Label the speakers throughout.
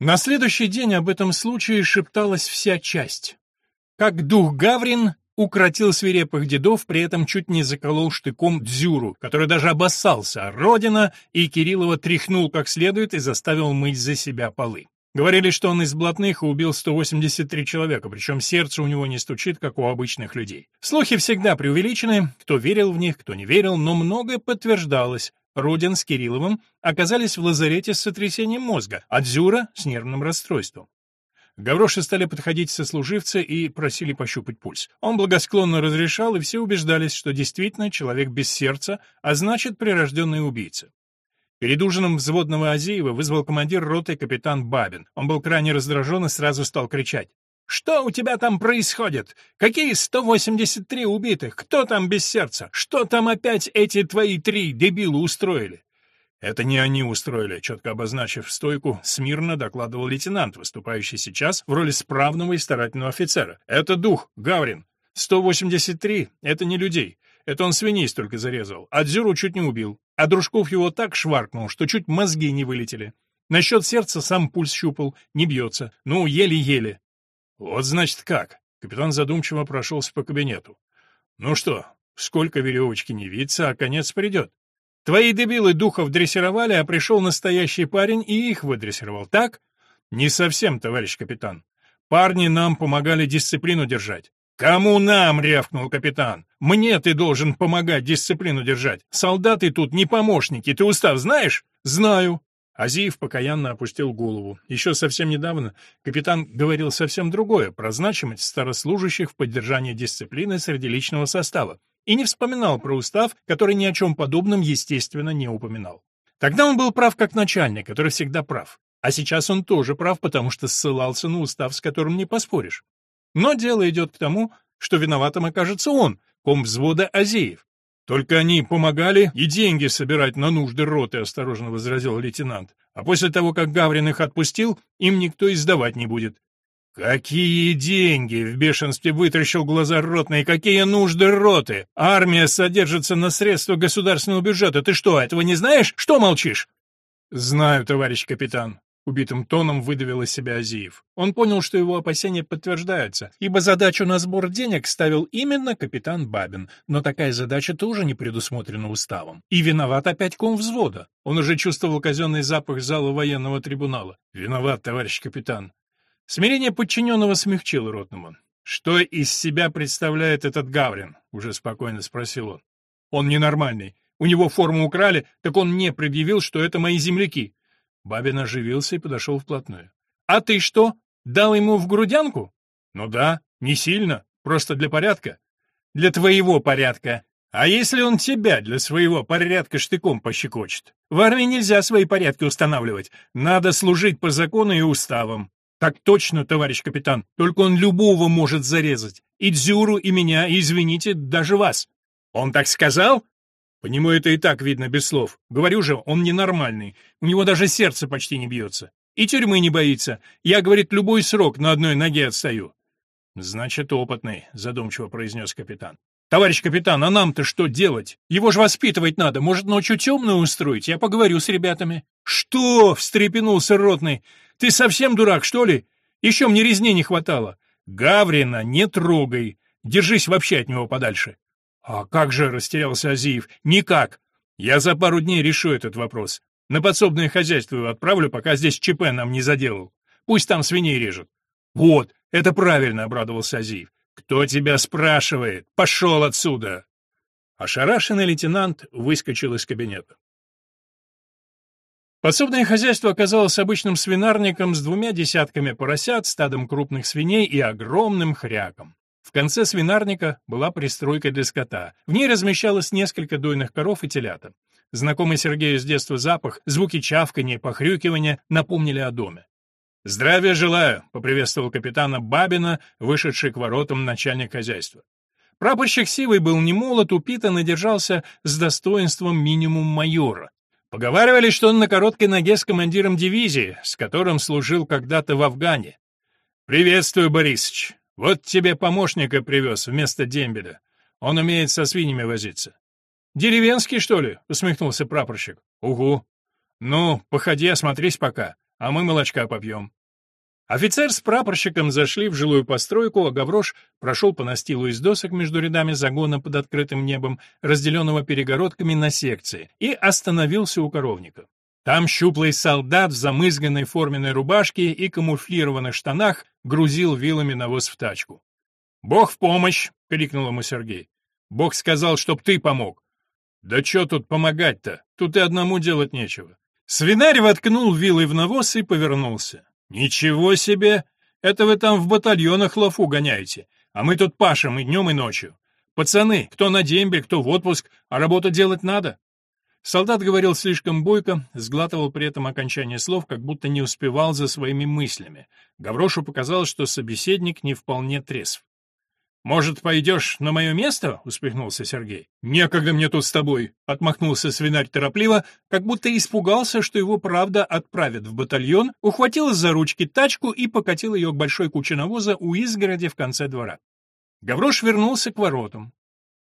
Speaker 1: На следующий день об этом случае шепталась вся часть. Как дух Гаврин укротил свирепых дедов, при этом чуть не заколол штыком Дзюру, который даже обоссался, а Родина и Кириллова тряхнул как следует и заставил мыть за себя полы. Говорили, что он из блатных и убил 183 человека, причем сердце у него не стучит, как у обычных людей. Слухи всегда преувеличены, кто верил в них, кто не верил, но многое подтверждалось. Родин с Кирилловым оказались в лазарете с сотрясением мозга, а Дзюра — с нервным расстройством. Гавроши стали подходить сослуживцы и просили пощупать пульс. Он благосклонно разрешал, и все убеждались, что действительно человек без сердца, а значит, прирожденный убийца. Перед ужином взводного Азиева вызвал командир роты капитан Бабин. Он был крайне раздражен и сразу стал кричать. «Что у тебя там происходит? Какие 183 убитых? Кто там без сердца? Что там опять эти твои три дебилы устроили?» «Это не они устроили», — четко обозначив стойку, смирно докладывал лейтенант, выступающий сейчас в роли справного и старательного офицера. «Это дух, Гаврин. 183 — это не людей. Это он свиней столько зарезал, а Дзюру чуть не убил. А Дружков его так шваркнул, что чуть мозги не вылетели. Насчет сердца сам пульс щупал, не бьется. Ну, еле-еле. Вот значит как. Капитан задумчиво прошелся по кабинету. Ну что, сколько веревочки не видится, а конец придет. Твои дебилы духов дрессировали, а пришел настоящий парень и их выдрессировал, так? Не совсем, товарищ капитан. Парни нам помогали дисциплину держать. «Кому нам?» — рявкнул капитан. «Мне ты должен помогать дисциплину держать. Солдаты тут не помощники. Ты устав знаешь?» «Знаю». Азиев покаянно опустил голову. Еще совсем недавно капитан говорил совсем другое, про значимость старослужащих в поддержании дисциплины среди личного состава, и не вспоминал про устав, который ни о чем подобном, естественно, не упоминал. Тогда он был прав как начальник, который всегда прав. А сейчас он тоже прав, потому что ссылался на устав, с которым не поспоришь. Но дело идет к тому, что виноватым окажется он, ком взвода Азеев. «Только они помогали и деньги собирать на нужды роты», — осторожно возразил лейтенант. «А после того, как Гаврин их отпустил, им никто издавать не будет». «Какие деньги?» — в бешенстве вытращил глаза ротный. «Какие нужды роты? Армия содержится на средства государственного бюджета. Ты что, этого не знаешь? Что молчишь?» «Знаю, товарищ капитан», Убитым тоном выдавил из себя Азиев. Он понял, что его опасения подтверждаются, ибо задачу на сбор денег ставил именно капитан Бабин, но такая задача тоже не предусмотрена уставом. И виноват опять ком взвода. Он уже чувствовал казенный запах зала военного трибунала. «Виноват, товарищ капитан». Смирение подчиненного смягчило Ротному. «Что из себя представляет этот Гаврин?» — уже спокойно спросил он. «Он ненормальный. У него форму украли, так он мне предъявил, что это мои земляки. Бабин оживился и подошел вплотную. «А ты что, дал ему в грудянку?» «Ну да, не сильно, просто для порядка». «Для твоего порядка. А если он тебя для своего порядка штыком пощекочет? В армии нельзя свои порядки устанавливать. Надо служить по закону и уставам». «Так точно, товарищ капитан. Только он любого может зарезать. И Дзюру, и меня, и, извините, даже вас». «Он так сказал?» По нему это и так видно без слов. Говорю же, он ненормальный. У него даже сердце почти не бьется. И тюрьмы не боится. Я, говорит, любой срок на одной ноге отстаю. Значит, опытный, задумчиво произнес капитан. «Товарищ капитан, а нам-то что делать? Его же воспитывать надо. Может, ночью темную устроить? Я поговорю с ребятами». «Что?» — встрепенулся ротный. «Ты совсем дурак, что ли? Еще мне резни не хватало. Гаврина не трогай. Держись вообще от него подальше. «А как же?» — растерялся Азиев. «Никак. Я за пару дней решу этот вопрос. На подсобное хозяйство его отправлю, пока здесь ЧП нам не заделал. Пусть там свиней режут». «Вот, это правильно», — обрадовался Азиев. «Кто тебя спрашивает? Пошел отсюда!» Ошарашенный лейтенант выскочил из кабинета. Подсобное хозяйство оказалось обычным свинарником с двумя десятками поросят, стадом крупных свиней и огромным хряком. В конце свинарника была пристройка для скота. В ней размещалось несколько дойных коров и телята. Знакомый Сергею с детства запах, звуки чавканья, похрюкивания напомнили о доме. «Здравия желаю!» — поприветствовал капитана Бабина, вышедший к воротам начальник хозяйства. Прапорщик Сивый был не молод, упитан и держался с достоинством минимум майора. Поговаривали, что он на короткой ноге с командиром дивизии, с которым служил когда-то в Афгане. «Приветствую, Борисыч. Вот тебе помощника привез вместо дембеля. Он умеет со свиньями возиться. Деревенский, что ли? усмехнулся прапорщик. Угу. Ну, походи, осмотрись пока. а мы молочка попьем». Офицер с прапорщиком зашли в жилую постройку, а Гаврош прошел по настилу из досок между рядами загона под открытым небом, разделенного перегородками на секции, и остановился у коровника. Там щуплый солдат в замызганной форменной рубашке и камуфлированных штанах грузил вилами навоз в тачку. «Бог в помощь!» — крикнул ему Сергей. «Бог сказал, чтоб ты помог». «Да чё тут помогать-то? Тут и одному делать нечего». Свинарь воткнул вилой в навоз и повернулся. «Ничего себе! Это вы там в батальонах лафу гоняете, а мы тут пашем и днем, и ночью. Пацаны, кто на дембе, кто в отпуск, а работу делать надо». Солдат говорил слишком бойко, сглатывал при этом окончание слов, как будто не успевал за своими мыслями. Гаврошу показалось, что собеседник не вполне трезв. «Может, пойдешь на мое место?» — усмехнулся Сергей. «Некогда мне тут с тобой!» — отмахнулся свинарь торопливо, как будто испугался, что его правда отправят в батальон, ухватил за ручки тачку и покатил ее к большой куче навоза у изгороди в конце двора. Гаврош вернулся к воротам.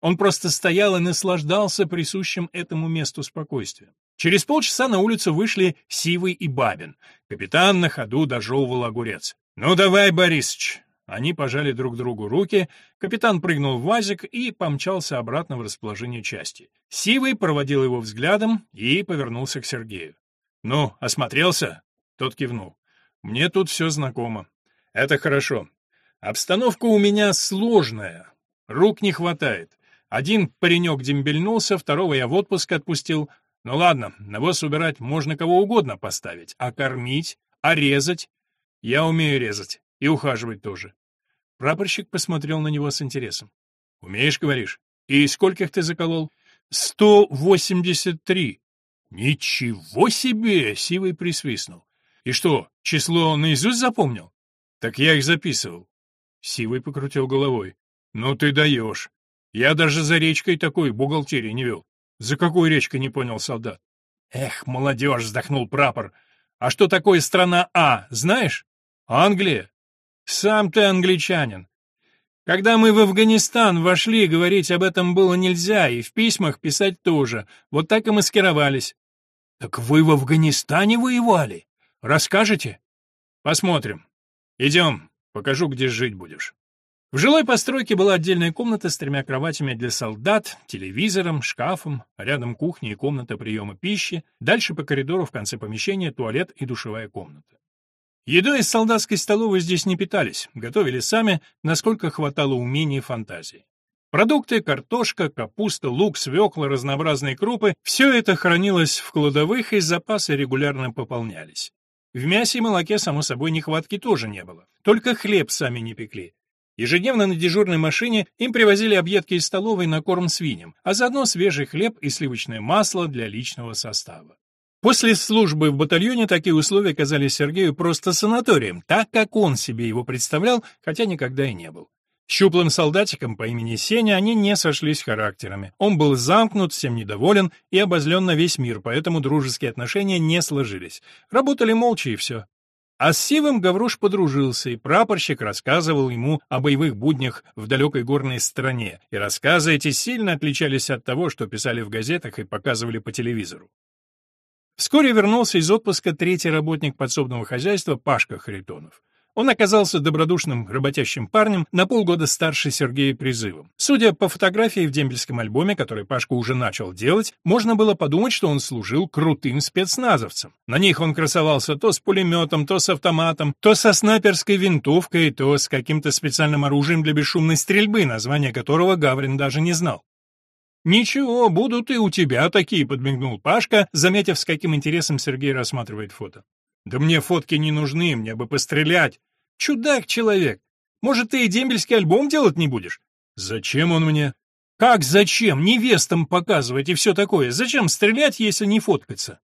Speaker 1: Он просто стоял и наслаждался присущим этому месту спокойствием. Через полчаса на улицу вышли Сивый и Бабин. Капитан на ходу дожевывал огурец. «Ну давай, Борисыч, они пожали друг другу руки, капитан прыгнул в вазик и помчался обратно в расположение части. Сивый проводил его взглядом и повернулся к Сергею. «Ну, осмотрелся?» Тот кивнул. «Мне тут все знакомо. Это хорошо. Обстановка у меня сложная. Рук не хватает. Один паренек дембельнулся, второго я в отпуск отпустил. Ну ладно, навоз убирать можно кого угодно поставить, а кормить, а резать? Я умею резать. И ухаживать тоже. Прапорщик посмотрел на него с интересом. «Умеешь, говоришь? И скольких ты заколол?» «Сто восемьдесят три». «Ничего себе!» — Сивый присвистнул. «И что, число наизусть запомнил?» «Так я их записывал». Сивый покрутил головой. «Ну ты даешь. Я даже за речкой такой бухгалтерии не вел». «За какой речкой?» — не понял солдат. «Эх, молодежь!» — вздохнул прапор. «А что такое страна А, знаешь?» «Англия. Сам ты англичанин. Когда мы в Афганистан вошли, говорить об этом было нельзя, и в письмах писать тоже. Вот так и маскировались. Так вы в Афганистане воевали? Расскажете? Посмотрим. Идем, покажу, где жить будешь. В жилой постройке была отдельная комната с тремя кроватями для солдат, телевизором, шкафом, рядом кухня и комната приема пищи, дальше по коридору в конце помещения туалет и душевая комната. Едой из солдатской столовой здесь не питались, готовили сами, насколько хватало умений и фантазии. Продукты, картошка, капуста, лук, свекла, разнообразные крупы — все это хранилось в кладовых, и запасы регулярно пополнялись. В мясе и молоке, само собой, нехватки тоже не было. Только хлеб сами не пекли. Ежедневно на дежурной машине им привозили объедки из столовой на корм свиньям, а заодно свежий хлеб и сливочное масло для личного состава. После службы в батальоне такие условия казались Сергею просто санаторием, так как он себе его представлял, хотя никогда и не был. Щуплым солдатиком по имени Сеня они не сошлись характерами. Он был замкнут, всем недоволен и обозлен на весь мир, поэтому дружеские отношения не сложились. Работали молча и все. А с Сивым Гаврош подружился, и прапорщик рассказывал ему о боевых буднях в далекой горной стране, и рассказы эти сильно отличались от того, что писали в газетах и показывали по телевизору. Вскоре вернулся из отпуска третий работник подсобного хозяйства Пашка Харитонов. Он оказался добродушным, работящим парнем, на полгода старше Сергея призывом. Судя по фотографии в дембельском альбоме, который Пашка уже начал делать, можно было подумать, что он служил крутым спецназовцем. На них он красовался то с пулеметом, то с автоматом, то со снайперской винтовкой, то с каким-то специальным оружием для бесшумной стрельбы, название которого Гаврин даже не знал. «Ничего, будут и у тебя такие», — подмигнул Пашка, заметив, с каким интересом Сергей рассматривает фото. «Да мне фотки не нужны, мне бы пострелять». «Чудак-человек! Может, ты и дембельский альбом делать не будешь?» «Зачем он мне?» «Как зачем? Невестам показывать и все такое. Зачем стрелять, если не фоткаться?»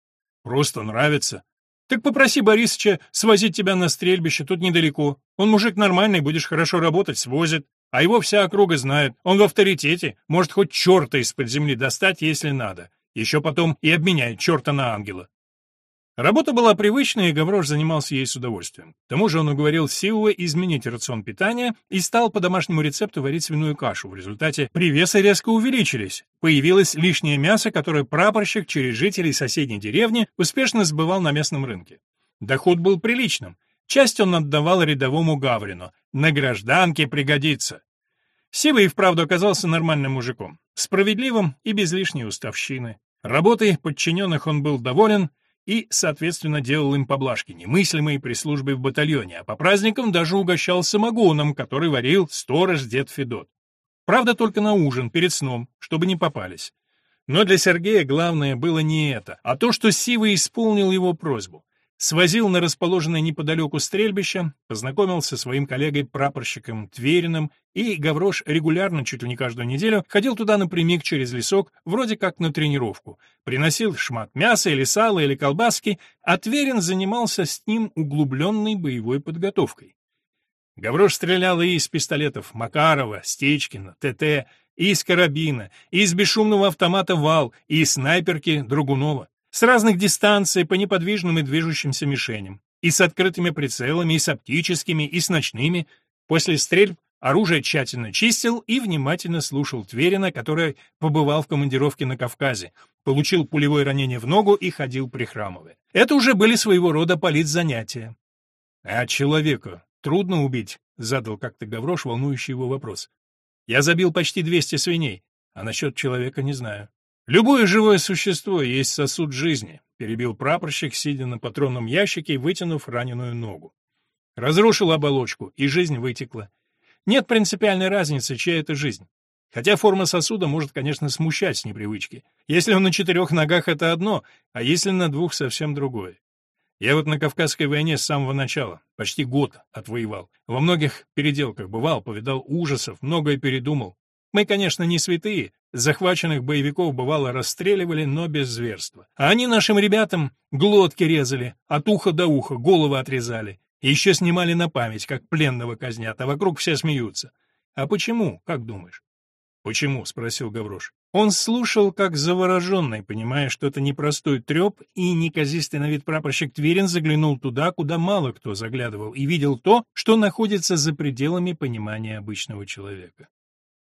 Speaker 1: «Просто нравится». «Так попроси Борисыча свозить тебя на стрельбище, тут недалеко. Он мужик нормальный, будешь хорошо работать, свозит». А его вся округа знает. Он в авторитете, может хоть черта из-под земли достать, если надо. Еще потом и обменяет черта на ангела. Работа была привычная, и Гаврош занимался ей с удовольствием. К тому же он уговорил Силуа изменить рацион питания и стал по домашнему рецепту варить свиную кашу. В результате привесы резко увеличились. Появилось лишнее мясо, которое прапорщик через жителей соседней деревни успешно сбывал на местном рынке. Доход был приличным. Часть он отдавал рядовому Гаврину. На гражданке пригодится. Сивый вправду оказался нормальным мужиком, справедливым и без лишней уставщины. Работой подчиненных он был доволен и, соответственно, делал им поблажки, немыслимые при службе в батальоне, а по праздникам даже угощал самогоном, который варил сторож дед Федот. Правда, только на ужин, перед сном, чтобы не попались. Но для Сергея главное было не это, а то, что Сива исполнил его просьбу. Свозил на расположенное неподалеку стрельбище, познакомился со своим коллегой-прапорщиком Твериным, и Гаврош регулярно, чуть ли не каждую неделю, ходил туда напрямик через лесок, вроде как на тренировку. Приносил шмат мяса или сала или колбаски, а Тверин занимался с ним углубленной боевой подготовкой. Гаврош стрелял и из пистолетов Макарова, Стечкина, ТТ, и из карабина, и из бесшумного автомата «Вал», и из снайперки Другунова. С разных дистанций по неподвижным и движущимся мишеням. И с открытыми прицелами, и с оптическими, и с ночными. После стрельб оружие тщательно чистил и внимательно слушал Тверина, который побывал в командировке на Кавказе, получил пулевое ранение в ногу и ходил прихрамывая. Это уже были своего рода политзанятия. А человека трудно убить, задал как-то Гаврош волнующий его вопрос. Я забил почти 200 свиней, а насчет человека не знаю. Любое живое существо есть сосуд жизни, перебил прапорщик, сидя на патронном ящике и вытянув раненую ногу. Разрушил оболочку, и жизнь вытекла. Нет принципиальной разницы, чья это жизнь. Хотя форма сосуда может, конечно, смущать с непривычки. Если он на четырех ногах — это одно, а если на двух — совсем другое. Я вот на Кавказской войне с самого начала, почти год отвоевал. Во многих переделках бывал, повидал ужасов, многое передумал. Мы, конечно, не святые, захваченных боевиков бывало расстреливали, но без зверства. А они нашим ребятам глотки резали, от уха до уха, головы отрезали. Еще снимали на память, как пленного казнят, а вокруг все смеются. А почему, как думаешь? «Почему?» — спросил Гаврош. Он слушал, как завороженный, понимая, что это непростой треп, и неказистый на вид прапорщик Тверин заглянул туда, куда мало кто заглядывал, и видел то, что находится за пределами понимания обычного человека.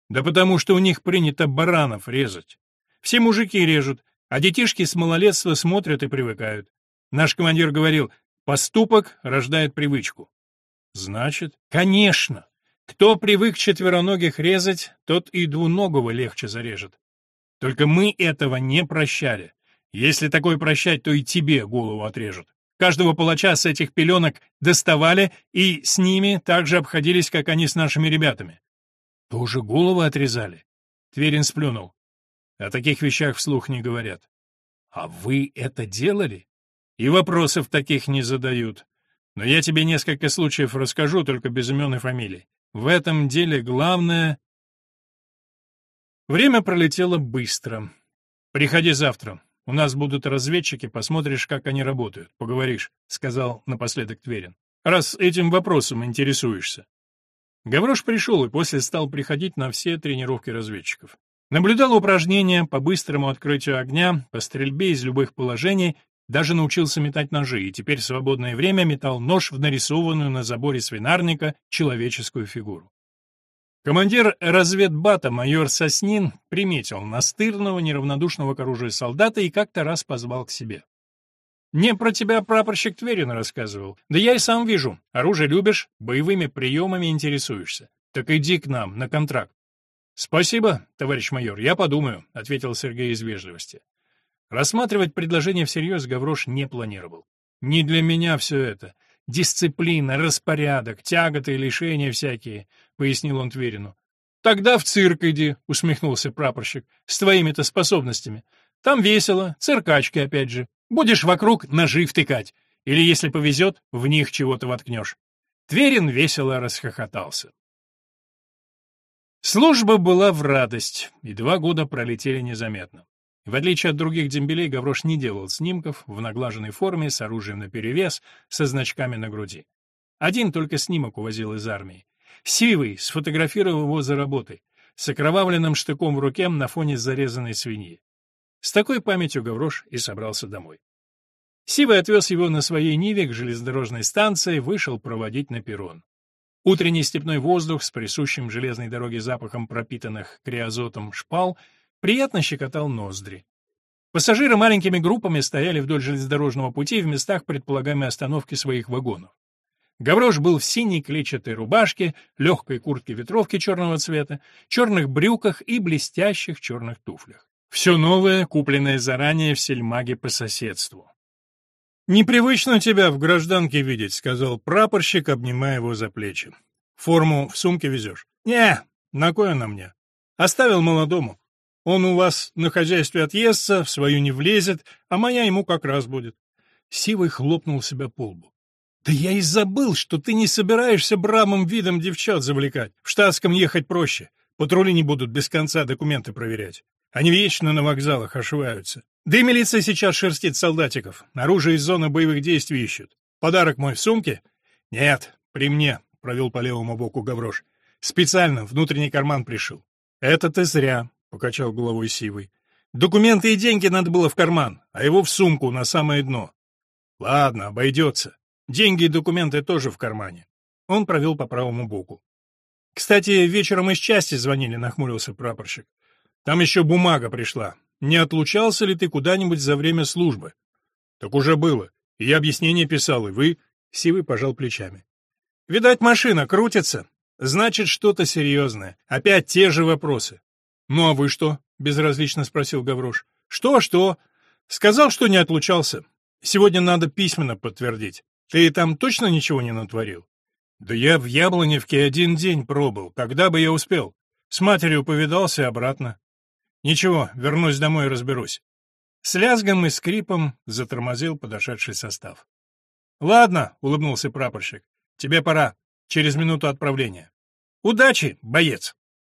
Speaker 1: «Да потому что у них принято баранов резать. Все мужики режут, а детишки с малолетства смотрят и привыкают. Наш командир говорил, поступок рождает привычку». «Значит?» «Конечно!» Кто привык четвероногих резать, тот и двуногого легче зарежет. Только мы этого не прощали. Если такое прощать, то и тебе голову отрежут. Каждого палача с этих пеленок доставали и с ними так же обходились, как они с нашими ребятами. Тоже головы отрезали? Тверин сплюнул. О таких вещах вслух не говорят. А вы это делали? И вопросов таких не задают. Но я тебе несколько случаев расскажу, только без имен и фамилий. В этом деле главное... Время пролетело быстро. Приходи завтра. У нас будут разведчики, посмотришь, как они работают. Поговоришь, — сказал напоследок Тверин. Раз этим вопросом интересуешься. Гаврош пришел и после стал приходить на все тренировки разведчиков. Наблюдал упражнения по быстрому открытию огня, по стрельбе из любых положений даже научился метать ножи, и теперь в свободное время метал нож в нарисованную на заборе свинарника человеческую фигуру. Командир разведбата майор Соснин приметил настырного, неравнодушного к оружию солдата и как-то раз позвал к себе. «Мне про тебя прапорщик Тверин рассказывал. Да я и сам вижу. Оружие любишь, боевыми приемами интересуешься. Так иди к нам, на контракт». «Спасибо, товарищ майор, я подумаю», — ответил Сергей из вежливости. Рассматривать предложение всерьез Гаврош не планировал. «Не для меня все это. Дисциплина, распорядок, тяготы и лишения всякие», — пояснил он Тверину. «Тогда в цирк иди», — усмехнулся прапорщик, — «с твоими-то способностями. Там весело, циркачки опять же. Будешь вокруг ножи втыкать. Или, если повезет, в них чего-то воткнешь». Тверин весело расхохотался. Служба была в радость, и два года пролетели незаметно. В отличие от других дембелей, Гаврош не делал снимков в наглаженной форме, с оружием наперевес, со значками на груди. Один только снимок увозил из армии. Сивый сфотографировал его за работой, с окровавленным штыком в руке на фоне зарезанной свиньи. С такой памятью Гаврош и собрался домой. Сивый отвез его на своей Ниве к железнодорожной станции, вышел проводить на перрон. Утренний степной воздух с присущим железной дороге запахом пропитанных криозотом шпал приятно щекотал ноздри. Пассажиры маленькими группами стояли вдоль железнодорожного пути в местах предполагаемой остановки своих вагонов. Гаврош был в синей клетчатой рубашке, легкой куртке-ветровке черного цвета, черных брюках и блестящих черных туфлях. Все новое, купленное заранее в сельмаге по соседству. «Непривычно тебя в гражданке видеть», — сказал прапорщик, обнимая его за плечи. «Форму в сумке везешь?» «Не, на кой она мне?» «Оставил молодому. Он у вас на хозяйстве отъестся, в свою не влезет, а моя ему как раз будет». Сивый хлопнул себя по лбу. «Да я и забыл, что ты не собираешься брамым видом девчат завлекать. В штатском ехать проще. Патрули не будут без конца документы проверять. Они вечно на вокзалах ошиваются. Да и милиция сейчас шерстит солдатиков. Оружие из зоны боевых действий ищут. Подарок мой в сумке? Нет, при мне, провел по левому боку Гаврош. Специально внутренний карман пришил. Это ты зря, покачал головой Сивый. Документы и деньги надо было в карман, а его в сумку на самое дно. Ладно, обойдется. Деньги и документы тоже в кармане. Он провел по правому боку. Кстати, вечером из части звонили, нахмурился прапорщик. Там еще бумага пришла. Не отлучался ли ты куда-нибудь за время службы? Так уже было. Я объяснение писал, и вы... Сивый пожал плечами. Видать, машина крутится. Значит, что-то серьезное. Опять те же вопросы. Ну а вы что? Безразлично спросил Гаврош. Что, что? Сказал, что не отлучался. Сегодня надо письменно подтвердить. Ты там точно ничего не натворил? Да я в Яблоневке один день пробыл. Когда бы я успел? С матерью повидался обратно. Ничего, вернусь домой и разберусь. С лязгом и скрипом затормозил подошедший состав. «Ладно», — улыбнулся прапорщик, — «тебе пора. Через минуту отправления». «Удачи, боец!»